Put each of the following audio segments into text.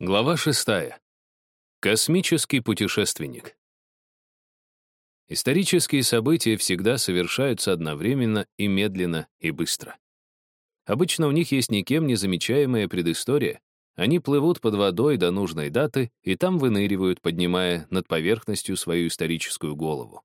Глава шестая. Космический путешественник. Исторические события всегда совершаются одновременно и медленно, и быстро. Обычно у них есть никем не замечаемая предыстория. Они плывут под водой до нужной даты и там выныривают, поднимая над поверхностью свою историческую голову.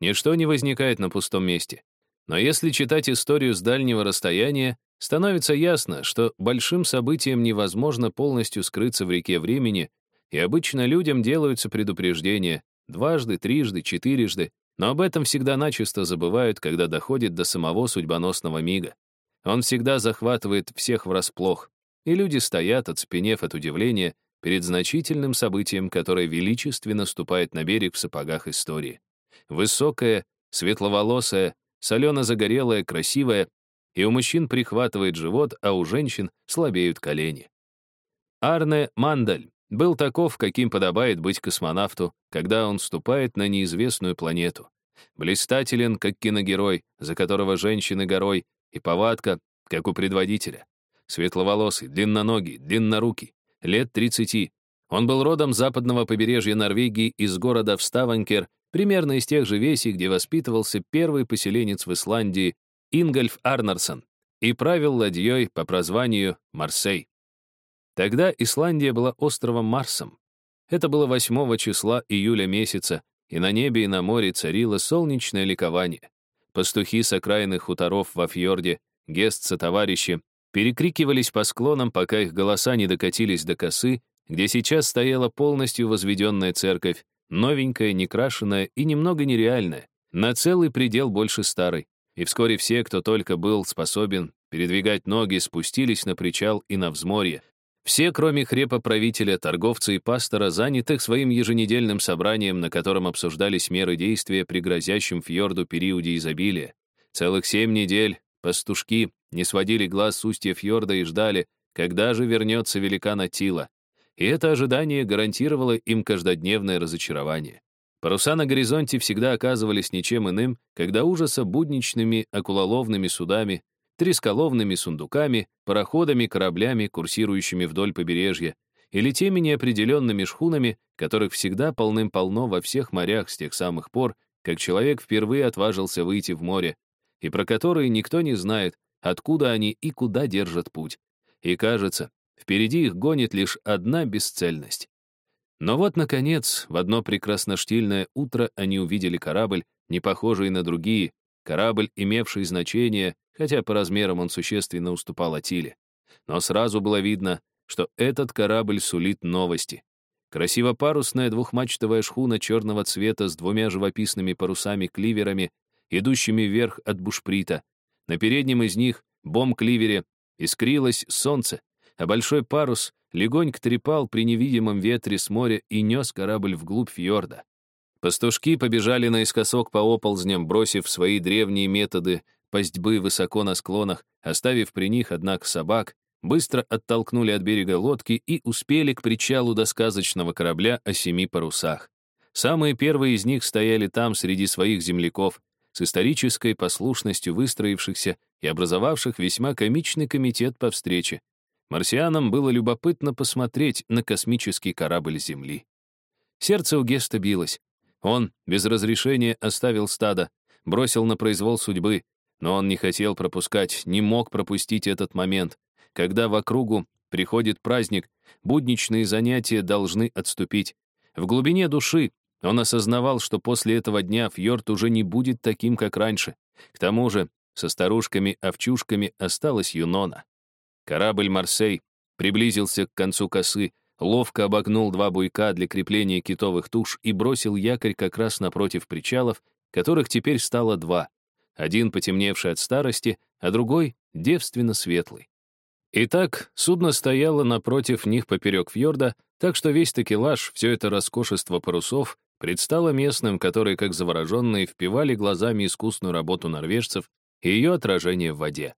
Ничто не возникает на пустом месте. Но если читать историю с дальнего расстояния, становится ясно, что большим событиям невозможно полностью скрыться в реке времени, и обычно людям делаются предупреждения дважды, трижды, четырежды, но об этом всегда начисто забывают, когда доходит до самого судьбоносного мига. Он всегда захватывает всех врасплох, и люди стоят, оцепенев от удивления, перед значительным событием, которое величественно ступает на берег в сапогах истории. Высокая, светловолосая, солено-загорелая, красивая, и у мужчин прихватывает живот, а у женщин слабеют колени. Арне Мандаль был таков, каким подобает быть космонавту, когда он вступает на неизвестную планету. Блистателен, как киногерой, за которого женщины горой, и повадка, как у предводителя. Светловолосый, длинноногий, длиннорукий, лет 30. Он был родом западного побережья Норвегии из города Вставанкер, примерно из тех же весей, где воспитывался первый поселенец в Исландии Ингольф Арнарсон и правил ладьей по прозванию Марсей. Тогда Исландия была островом Марсом. Это было 8 числа июля месяца, и на небе и на море царило солнечное ликование. Пастухи с окраинных хуторов во фьорде, гестца-товарищи, перекрикивались по склонам, пока их голоса не докатились до косы, где сейчас стояла полностью возведенная церковь, новенькая, некрашенная и немного нереальная, на целый предел больше старой. И вскоре все, кто только был способен передвигать ноги, спустились на причал и на взморье. Все, кроме хрепоправителя, торговца и пастора, занятых своим еженедельным собранием, на котором обсуждались меры действия при грозящем фьорду периоде изобилия. Целых семь недель пастушки не сводили глаз с устья фьорда и ждали, когда же вернется великан Атила. И это ожидание гарантировало им каждодневное разочарование. Паруса на горизонте всегда оказывались ничем иным, когда ужаса будничными акулоловными судами, тресколовными сундуками, пароходами, кораблями, курсирующими вдоль побережья, или теми неопределенными шхунами, которых всегда полным-полно во всех морях с тех самых пор, как человек впервые отважился выйти в море, и про которые никто не знает, откуда они и куда держат путь. И кажется, впереди их гонит лишь одна бесцельность. Но вот, наконец, в одно прекрасноштильное утро они увидели корабль, не похожий на другие, корабль, имевший значение, хотя по размерам он существенно уступал Атиле. Но сразу было видно, что этот корабль сулит новости. Красиво-парусная двухмачтовая шхуна черного цвета с двумя живописными парусами-кливерами, идущими вверх от бушприта. На переднем из них, бом-кливере, искрилось солнце, а большой парус легонько трепал при невидимом ветре с моря и нес корабль вглубь фьорда. Пастушки побежали наискосок по оползням, бросив свои древние методы пастьбы высоко на склонах, оставив при них, однако, собак, быстро оттолкнули от берега лодки и успели к причалу до сказочного корабля о семи парусах. Самые первые из них стояли там среди своих земляков, с исторической послушностью выстроившихся и образовавших весьма комичный комитет по встрече, Марсианам было любопытно посмотреть на космический корабль Земли. Сердце у Геста билось. Он без разрешения оставил стадо, бросил на произвол судьбы, но он не хотел пропускать, не мог пропустить этот момент, когда в округу приходит праздник, будничные занятия должны отступить. В глубине души он осознавал, что после этого дня фьорд уже не будет таким, как раньше. К тому же со старушками-овчушками осталась Юнона. Корабль «Марсей» приблизился к концу косы, ловко обогнул два буйка для крепления китовых туш и бросил якорь как раз напротив причалов, которых теперь стало два. Один потемневший от старости, а другой — девственно светлый. Итак, судно стояло напротив них поперек фьорда, так что весь такелаж, все это роскошество парусов, предстало местным, которые, как завороженные, впивали глазами искусную работу норвежцев и ее отражение в воде.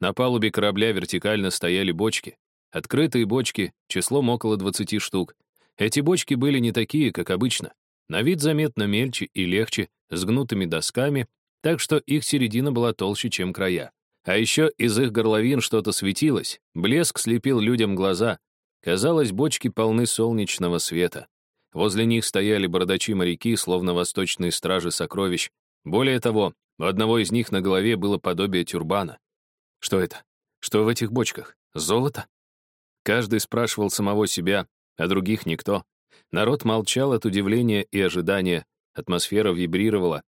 На палубе корабля вертикально стояли бочки. Открытые бочки, числом около 20 штук. Эти бочки были не такие, как обычно. На вид заметно мельче и легче, с гнутыми досками, так что их середина была толще, чем края. А еще из их горловин что-то светилось, блеск слепил людям глаза. Казалось, бочки полны солнечного света. Возле них стояли бородачи-моряки, словно восточные стражи сокровищ. Более того, у одного из них на голове было подобие тюрбана. Что это? Что в этих бочках? Золото? Каждый спрашивал самого себя, а других никто. Народ молчал от удивления и ожидания, атмосфера вибрировала.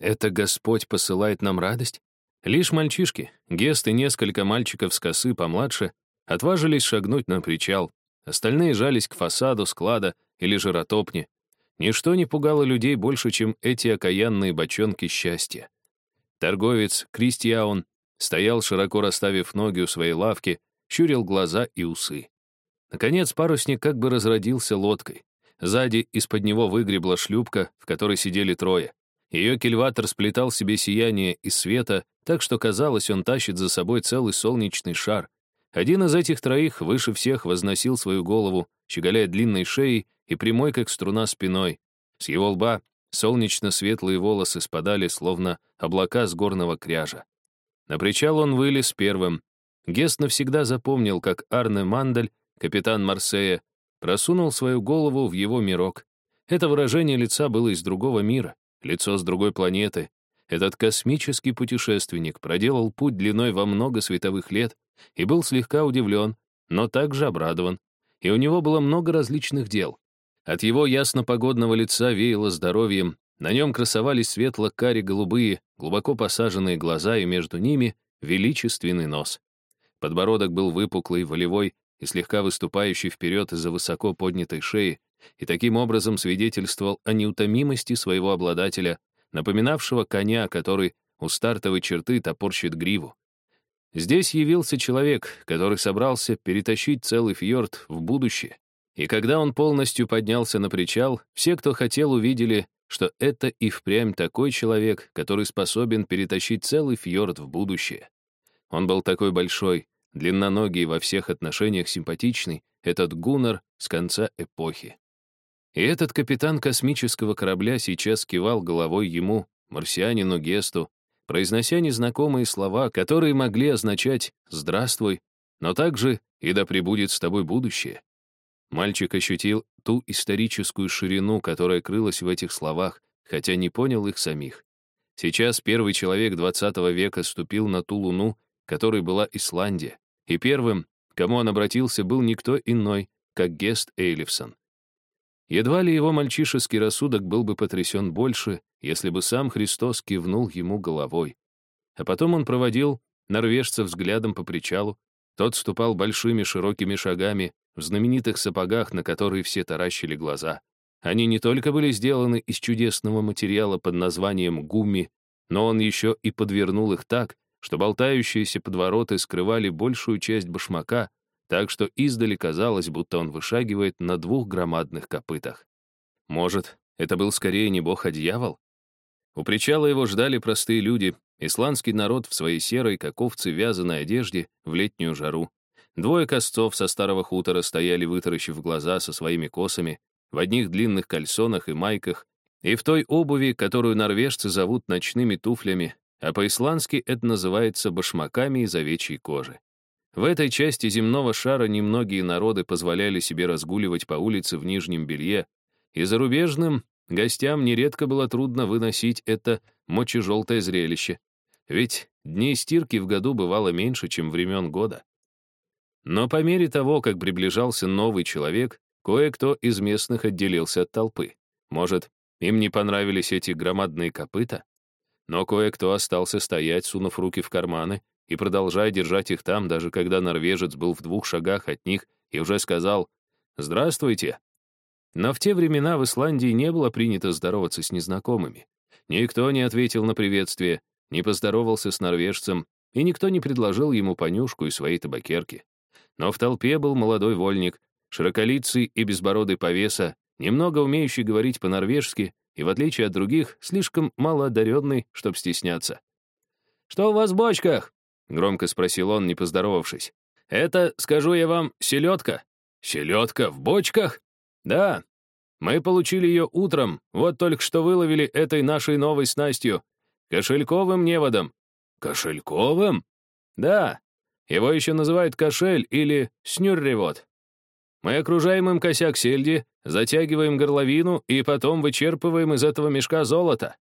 «Это Господь посылает нам радость?» Лишь мальчишки, Гест и несколько мальчиков с косы помладше, отважились шагнуть на причал. Остальные жались к фасаду склада или жиротопни. Ничто не пугало людей больше, чем эти окаянные бочонки счастья. Торговец Кристиаун стоял, широко расставив ноги у своей лавки, щурил глаза и усы. Наконец парусник как бы разродился лодкой. Сзади из-под него выгребла шлюпка, в которой сидели трое. Ее кильватор сплетал себе сияние из света, так что казалось, он тащит за собой целый солнечный шар. Один из этих троих выше всех возносил свою голову, щеголяя длинной шеей и прямой, как струна, спиной. С его лба солнечно-светлые волосы спадали, словно облака с горного кряжа. На причал он вылез первым. Гест навсегда запомнил, как Арне Мандель, капитан Марсея, просунул свою голову в его мирок. Это выражение лица было из другого мира лицо с другой планеты. Этот космический путешественник проделал путь длиной во много световых лет и был слегка удивлен, но также обрадован. И у него было много различных дел. От его ясно-погодного лица веяло здоровьем, на нем красовались светло-кари голубые, глубоко посаженные глаза и между ними величественный нос. Подбородок был выпуклый, волевой и слегка выступающий вперед из-за высоко поднятой шеи, и таким образом свидетельствовал о неутомимости своего обладателя, напоминавшего коня, который у стартовой черты топорщит гриву. Здесь явился человек, который собрался перетащить целый фьорд в будущее. И когда он полностью поднялся на причал, все, кто хотел, увидели, что это и впрямь такой человек, который способен перетащить целый фьорд в будущее. Он был такой большой, длинноногий во всех отношениях симпатичный, этот гуннар с конца эпохи. И этот капитан космического корабля сейчас кивал головой ему, марсианину Гесту, произнося незнакомые слова, которые могли означать «здравствуй», но также «и да пребудет с тобой будущее». Мальчик ощутил ту историческую ширину, которая крылась в этих словах, хотя не понял их самих. Сейчас первый человек 20 века ступил на ту луну, которой была Исландия, и первым, кому он обратился, был никто иной, как Гест Эйлифсон. Едва ли его мальчишеский рассудок был бы потрясен больше, если бы сам Христос кивнул ему головой. А потом он проводил норвежца взглядом по причалу. Тот ступал большими широкими шагами в знаменитых сапогах, на которые все таращили глаза. Они не только были сделаны из чудесного материала под названием гуми, но он еще и подвернул их так, что болтающиеся подвороты скрывали большую часть башмака, так что издали казалось, будто он вышагивает на двух громадных копытах. Может, это был скорее не бог, а дьявол? У причала его ждали простые люди, исландский народ в своей серой, как овцы, вязаной одежде в летнюю жару. Двое косцов со старого хутора стояли, вытаращив глаза со своими косами, в одних длинных кальсонах и майках, и в той обуви, которую норвежцы зовут ночными туфлями, а по-исландски это называется башмаками из овечьей кожи. В этой части земного шара немногие народы позволяли себе разгуливать по улице в нижнем белье, и зарубежным гостям нередко было трудно выносить это мочежелтое зрелище, ведь дней стирки в году бывало меньше, чем времен года. Но по мере того, как приближался новый человек, кое-кто из местных отделился от толпы. Может, им не понравились эти громадные копыта? Но кое-кто остался стоять, сунув руки в карманы, и продолжая держать их там, даже когда норвежец был в двух шагах от них и уже сказал «Здравствуйте». Но в те времена в Исландии не было принято здороваться с незнакомыми. Никто не ответил на приветствие, не поздоровался с норвежцем, и никто не предложил ему понюшку и своей табакерки. Но в толпе был молодой вольник, широколицый и безбородый повеса, немного умеющий говорить по-норвежски и, в отличие от других, слишком малоодаренный, чтоб стесняться. «Что у вас в бочках?» — громко спросил он, не поздоровавшись. «Это, скажу я вам, селедка». «Селедка в бочках?» «Да. Мы получили ее утром, вот только что выловили этой нашей новой снастью. Кошельковым неводом». «Кошельковым?» «Да. Его еще называют кошель или снюрревод». Мы окружаем им косяк сельди, затягиваем горловину и потом вычерпываем из этого мешка золото.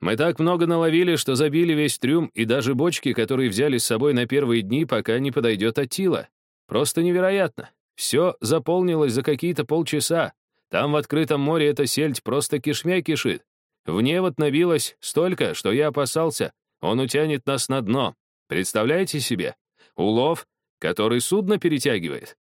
Мы так много наловили, что забили весь трюм и даже бочки, которые взяли с собой на первые дни, пока не подойдет Атила. Просто невероятно. Все заполнилось за какие-то полчаса. Там в открытом море эта сельдь просто кишмя кишит. В невод набилось столько, что я опасался, он утянет нас на дно. Представляете себе? Улов, который судно перетягивает.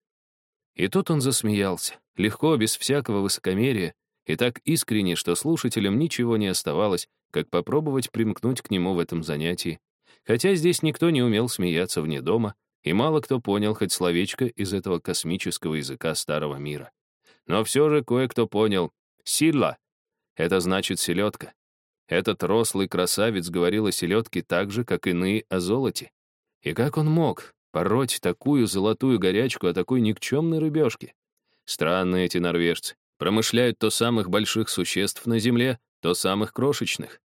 И тут он засмеялся, легко, без всякого высокомерия, и так искренне, что слушателям ничего не оставалось, как попробовать примкнуть к нему в этом занятии. Хотя здесь никто не умел смеяться вне дома, и мало кто понял хоть словечко из этого космического языка старого мира. Но все же кое-кто понял. «Силла» — это значит селедка. Этот рослый красавец говорил о селедке так же, как иные о золоте. И как он мог пороть такую золотую горячку о такой никчемной рыбешке? Странные эти норвежцы. Промышляют то самых больших существ на земле, то самых крошечных.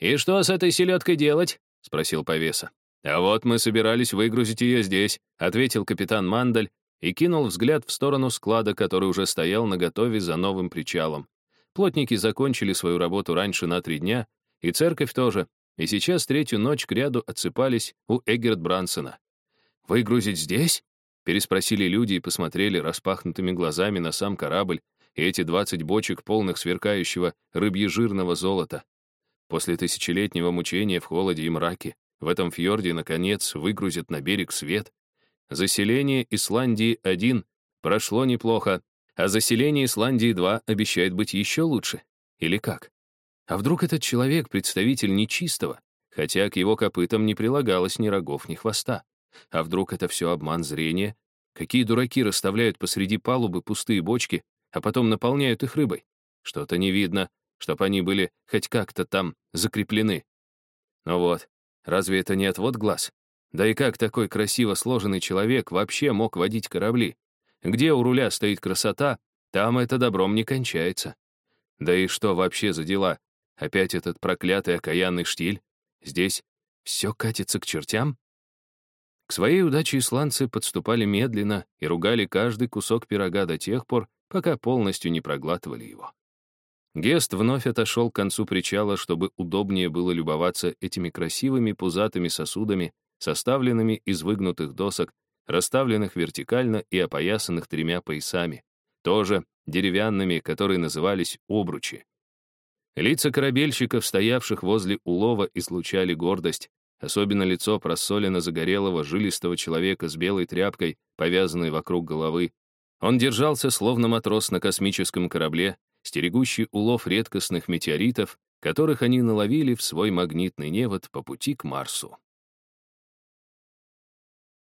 «И что с этой селедкой делать?» — спросил повеса. «А вот мы собирались выгрузить ее здесь», — ответил капитан Мандаль и кинул взгляд в сторону склада, который уже стоял наготове за новым причалом. Плотники закончили свою работу раньше на три дня, и церковь тоже, и сейчас третью ночь к ряду отсыпались у Эггерт Брансона. «Выгрузить здесь?» — переспросили люди и посмотрели распахнутыми глазами на сам корабль и эти двадцать бочек, полных сверкающего рыбьежирного золота. После тысячелетнего мучения в холоде и мраке в этом фьорде, наконец, выгрузят на берег свет. Заселение Исландии-1 прошло неплохо, а заселение Исландии-2 обещает быть еще лучше. Или как? А вдруг этот человек — представитель нечистого, хотя к его копытам не прилагалось ни рогов, ни хвоста? А вдруг это все обман зрения? Какие дураки расставляют посреди палубы пустые бочки, а потом наполняют их рыбой? Что-то не видно, чтоб они были хоть как-то там закреплены. Ну вот, разве это не отвод глаз? Да и как такой красиво сложенный человек вообще мог водить корабли? Где у руля стоит красота, там это добром не кончается. Да и что вообще за дела? Опять этот проклятый окаянный штиль? Здесь все катится к чертям? К своей удаче исландцы подступали медленно и ругали каждый кусок пирога до тех пор, пока полностью не проглатывали его. Гест вновь отошел к концу причала, чтобы удобнее было любоваться этими красивыми пузатыми сосудами, составленными из выгнутых досок расставленных вертикально и опоясанных тремя поясами, тоже деревянными, которые назывались обручи. Лица корабельщиков, стоявших возле улова, излучали гордость, особенно лицо просолено загорелого жилистого человека с белой тряпкой, повязанной вокруг головы. Он держался, словно матрос на космическом корабле, стерегущий улов редкостных метеоритов, которых они наловили в свой магнитный невод по пути к Марсу.